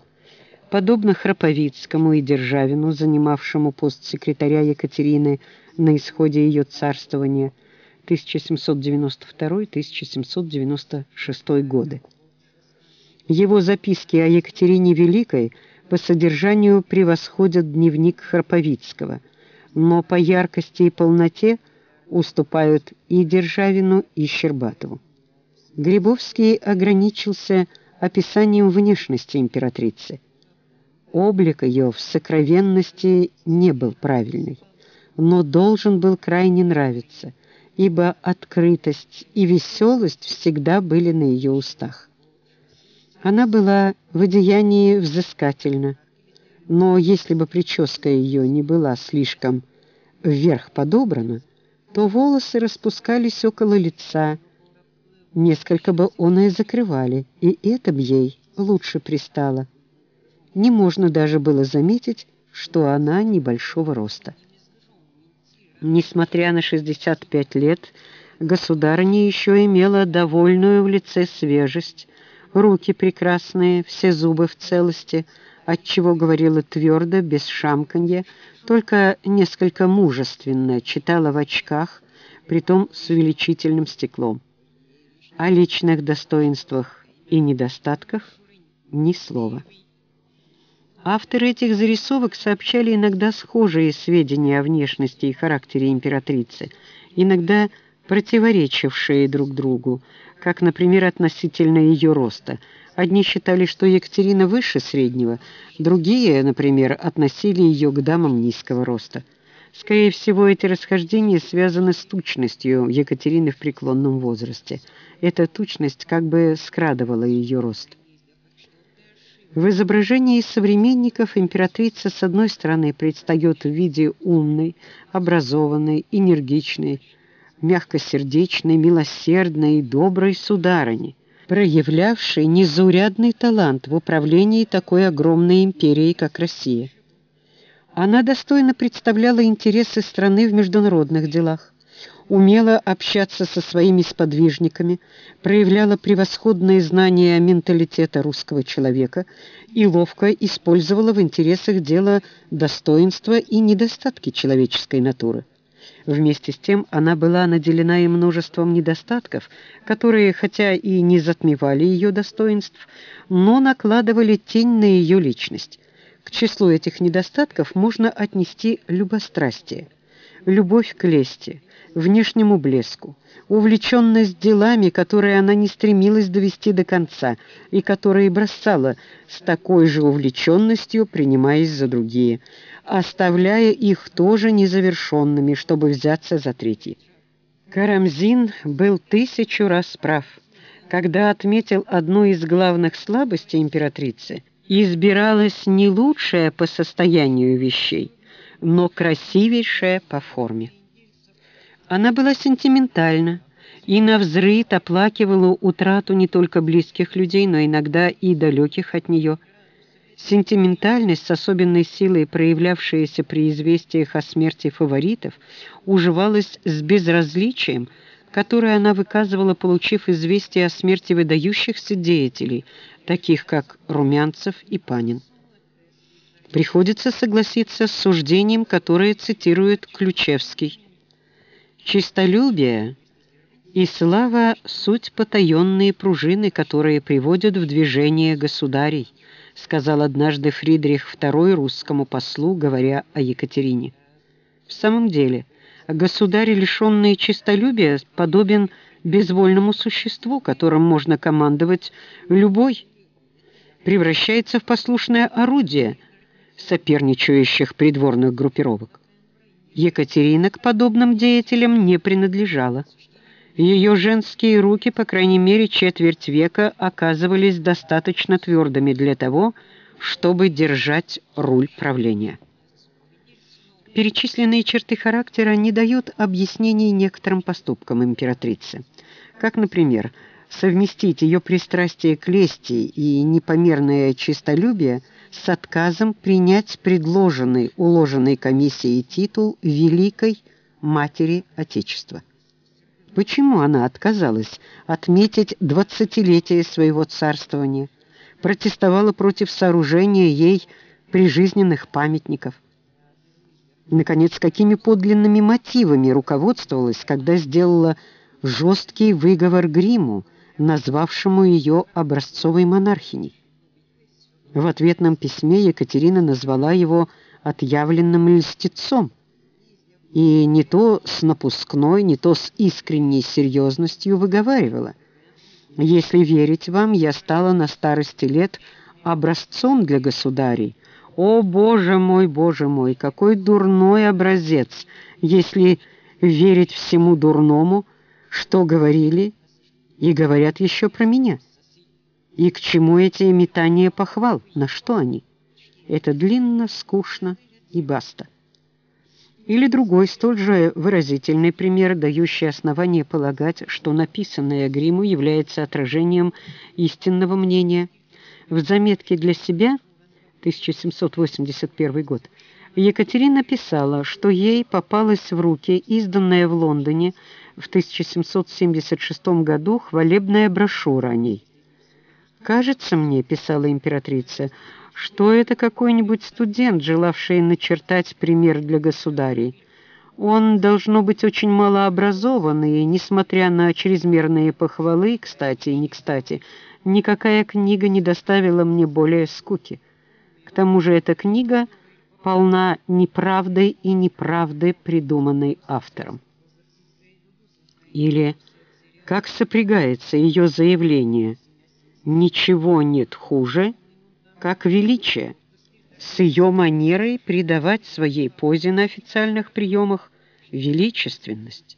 Speaker 1: Подобно Храповицкому и Державину, занимавшему пост секретаря Екатерины на исходе ее царствования 1792-1796 годы. Его записки о Екатерине Великой по содержанию превосходят дневник Храповицкого, но по яркости и полноте – уступают и Державину, и Щербатову. Грибовский ограничился описанием внешности императрицы. Облик ее в сокровенности не был правильный, но должен был крайне нравиться, ибо открытость и веселость всегда были на ее устах. Она была в одеянии взыскательна, но если бы прическа ее не была слишком вверх подобрана, то волосы распускались около лица, несколько бы он и закрывали, и это б ей лучше пристало. Не можно даже было заметить, что она небольшого роста. Несмотря на 65 лет, государыня еще имела довольную в лице свежесть, руки прекрасные, все зубы в целости, отчего говорила твердо, без шамканья, только несколько мужественно читала в очках, притом с увеличительным стеклом. О личных достоинствах и недостатках ни слова. Авторы этих зарисовок сообщали иногда схожие сведения о внешности и характере императрицы, иногда противоречившие друг другу, как, например, относительно ее роста – Одни считали, что Екатерина выше среднего, другие, например, относили ее к дамам низкого роста. Скорее всего, эти расхождения связаны с тучностью Екатерины в преклонном возрасте. Эта тучность как бы скрадывала ее рост. В изображении современников императрица с одной стороны предстает в виде умной, образованной, энергичной, мягкосердечной, милосердной и доброй сударыни – проявлявший незаурядный талант в управлении такой огромной империей, как Россия. Она достойно представляла интересы страны в международных делах, умела общаться со своими сподвижниками, проявляла превосходные знания менталитета русского человека и ловко использовала в интересах дела достоинства и недостатки человеческой натуры. Вместе с тем она была наделена и множеством недостатков, которые, хотя и не затмевали ее достоинств, но накладывали тень на ее личность. К числу этих недостатков можно отнести любострастие, любовь к лести, внешнему блеску, увлеченность делами, которые она не стремилась довести до конца и которые бросала с такой же увлеченностью, принимаясь за другие, оставляя их тоже незавершенными, чтобы взяться за третий. Карамзин был тысячу раз прав, когда отметил одну из главных слабостей императрицы – избиралась не лучшая по состоянию вещей, но красивейшая по форме. Она была сентиментальна и навзрыд оплакивала утрату не только близких людей, но иногда и далеких от нее. Сентиментальность с особенной силой, проявлявшаяся при известиях о смерти фаворитов, уживалась с безразличием, которое она выказывала, получив известие о смерти выдающихся деятелей, таких как Румянцев и Панин. Приходится согласиться с суждением, которое цитирует Ключевский. Чистолюбие и слава — суть потаенные пружины, которые приводят в движение государей, сказал однажды Фридрих II русскому послу, говоря о Екатерине. В самом деле, государь, лишенный чистолюбия, подобен безвольному существу, которым можно командовать любой, превращается в послушное орудие соперничающих придворных группировок. Екатерина к подобным деятелям не принадлежала. Ее женские руки, по крайней мере, четверть века оказывались достаточно твердыми для того, чтобы держать руль правления. Перечисленные черты характера не дают объяснений некоторым поступкам императрицы, как, например, совместить ее пристрастие к лести и непомерное честолюбие – с отказом принять предложенный уложенной комиссией титул Великой Матери Отечества. Почему она отказалась отметить двадцатилетие своего царствования, протестовала против сооружения ей прижизненных памятников? Наконец, какими подлинными мотивами руководствовалась, когда сделала жесткий выговор Гриму, назвавшему ее образцовой монархиней? В ответном письме Екатерина назвала его отъявленным льстецом, и не то с напускной, не то с искренней серьезностью выговаривала. «Если верить вам, я стала на старости лет образцом для государей. О, Боже мой, Боже мой, какой дурной образец, если верить всему дурному, что говорили и говорят еще про меня. И к чему эти метания похвал, на что они? Это длинно, скучно и баста. Или другой, столь же выразительный пример, дающий основание полагать, что написанное Гриму является отражением истинного мнения. В заметке для себя, 1781 год, Екатерина писала, что ей попалась в руки изданная в Лондоне в 1776 году хвалебная брошюра о ней. «Кажется мне», — писала императрица, — что это какой-нибудь студент, желавший начертать пример для государей. Он, должно быть, очень малообразованный, и, несмотря на чрезмерные похвалы, кстати и не кстати, никакая книга не доставила мне более скуки. К тому же эта книга полна неправдой и неправды, придуманной автором. Или как сопрягается ее заявление «Ничего нет хуже», как величие, с ее манерой придавать своей позе на официальных приемах величественность,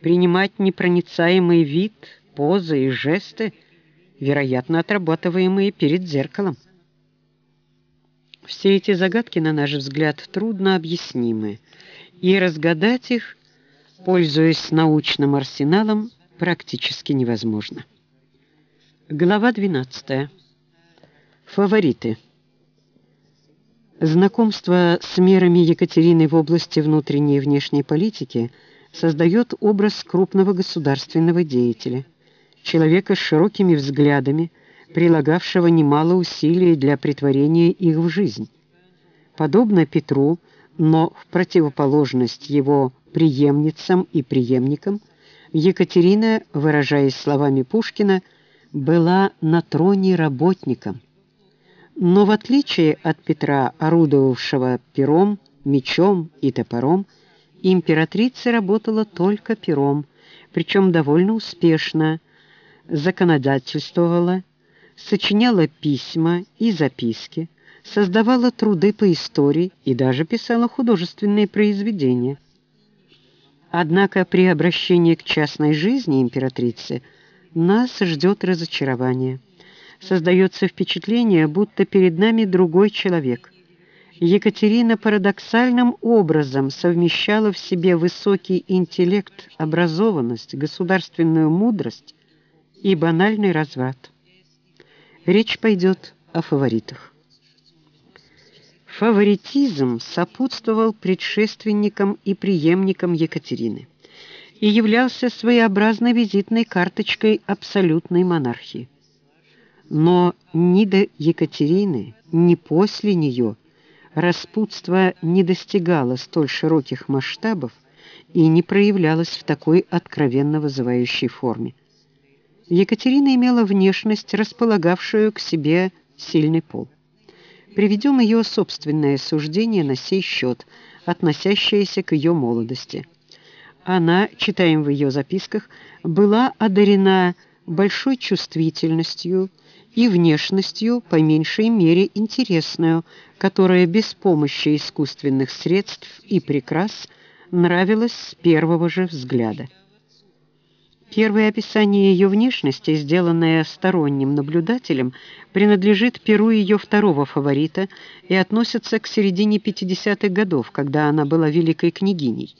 Speaker 1: принимать непроницаемый вид, позы и жесты, вероятно, отрабатываемые перед зеркалом. Все эти загадки, на наш взгляд, трудно объяснимы, и разгадать их, пользуясь научным арсеналом, практически невозможно. Глава 12. Фавориты. Знакомство с мерами Екатерины в области внутренней и внешней политики создает образ крупного государственного деятеля, человека с широкими взглядами, прилагавшего немало усилий для притворения их в жизнь. Подобно Петру, но в противоположность его преемницам и преемникам, Екатерина, выражаясь словами Пушкина, была на троне работником – но в отличие от Петра, орудовавшего пером, мечом и топором, императрица работала только пером, причем довольно успешно, законодательствовала, сочиняла письма и записки, создавала труды по истории и даже писала художественные произведения. Однако при обращении к частной жизни императрицы нас ждет разочарование создается впечатление, будто перед нами другой человек. Екатерина парадоксальным образом совмещала в себе высокий интеллект, образованность, государственную мудрость и банальный разврат. Речь пойдет о фаворитах. Фаворитизм сопутствовал предшественникам и преемникам Екатерины и являлся своеобразной визитной карточкой абсолютной монархии. Но ни до Екатерины, ни после нее распутство не достигало столь широких масштабов и не проявлялось в такой откровенно вызывающей форме. Екатерина имела внешность, располагавшую к себе сильный пол. Приведем ее собственное суждение на сей счет, относящееся к ее молодости. Она, читаем в ее записках, была одарена большой чувствительностью, и внешностью, по меньшей мере, интересную, которая без помощи искусственных средств и прикрас нравилась с первого же взгляда. Первое описание ее внешности, сделанное сторонним наблюдателем, принадлежит перу ее второго фаворита и относится к середине 50-х годов, когда она была великой княгиней.